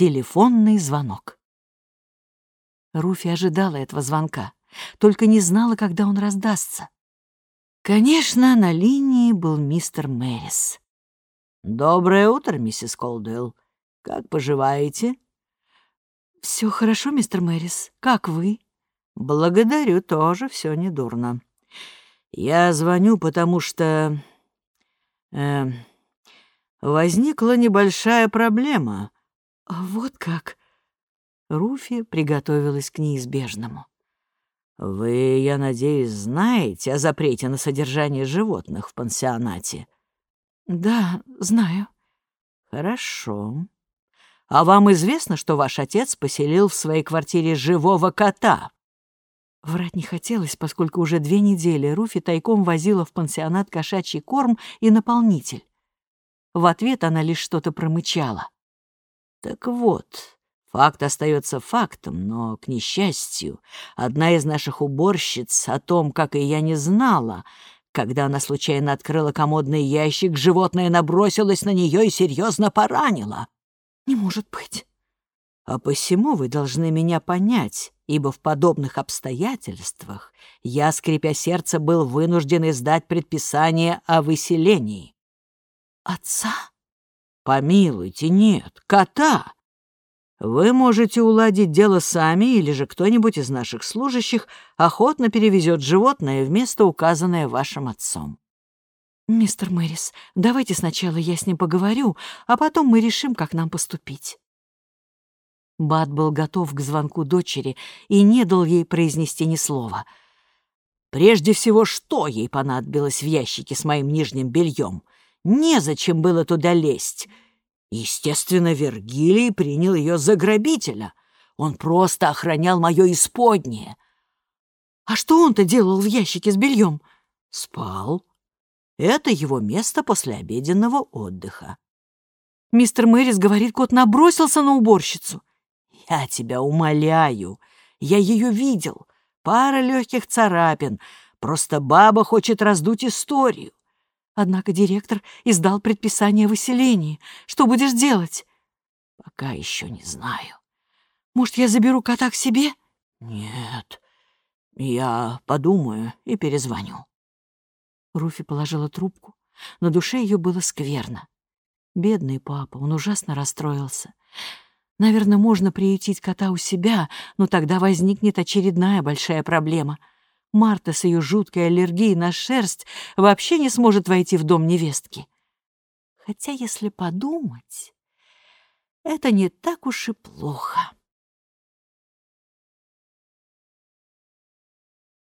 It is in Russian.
Телефонный звонок. Руфи ожидала этого звонка, только не знала, когда он раздастся. Конечно, на линии был мистер Мэрис. «Доброе утро, миссис Колдуэлл. Как поживаете?» Все хорошо, мистер Мэрис. Как вы?» «Благодарю, тоже все недурно. Я звоню, потому что... Э, возникла небольшая проблема». «Вот как?» Руфи приготовилась к неизбежному. «Вы, я надеюсь, знаете о запрете на содержание животных в пансионате?» «Да, знаю». «Хорошо. А вам известно, что ваш отец поселил в своей квартире живого кота?» Врать не хотелось, поскольку уже две недели Руфи тайком возила в пансионат кошачий корм и наполнитель. В ответ она лишь что-то промычала. «Так вот, Факт остается фактом, но, к несчастью, одна из наших уборщиц о том, как и я не знала, когда она случайно открыла комодный ящик, животное набросилось на нее и серьезно поранило. «Не может быть». «А посему вы должны меня понять, ибо в подобных обстоятельствах я, скрипя сердце, был вынужден издать предписание о выселении». «Отца?» «Помилуйте, нет, кота!» Вы можете уладить дело сами, или же кто-нибудь из наших служащих охотно перевезет животное в место, указанное вашим отцом. «Мистер Мэрис, давайте сначала я с ним поговорю, а потом мы решим, как нам поступить». Бат был готов к звонку дочери и не дал ей произнести ни слова. Прежде всего, что ей понадобилось в ящике с моим нижним бельем? Незачем было туда лезть. Естественно, Вергилий принял ее за грабителя. Он просто охранял мое исподнее. А что он-то делал в ящике с бельем? Спал. Это его место после обеденного отдыха. Мистер Мэрис говорит, кот набросился на уборщицу. Я тебя умоляю. Я ее видел. Пара легких царапин. Просто баба хочет раздуть историю. Однако директор издал предписание о выселении. Что будешь делать? Пока еще не знаю. Может, я заберу кота к себе? Нет. Я подумаю и перезвоню. Руфи положила трубку. На душе ее было скверно. Бедный папа, он ужасно расстроился. Наверное, можно приютить кота у себя, но тогда возникнет очередная большая проблема — Марта с ее жуткой аллергией на шерсть вообще не сможет войти в дом невестки. Хотя, если подумать, это не так уж и плохо.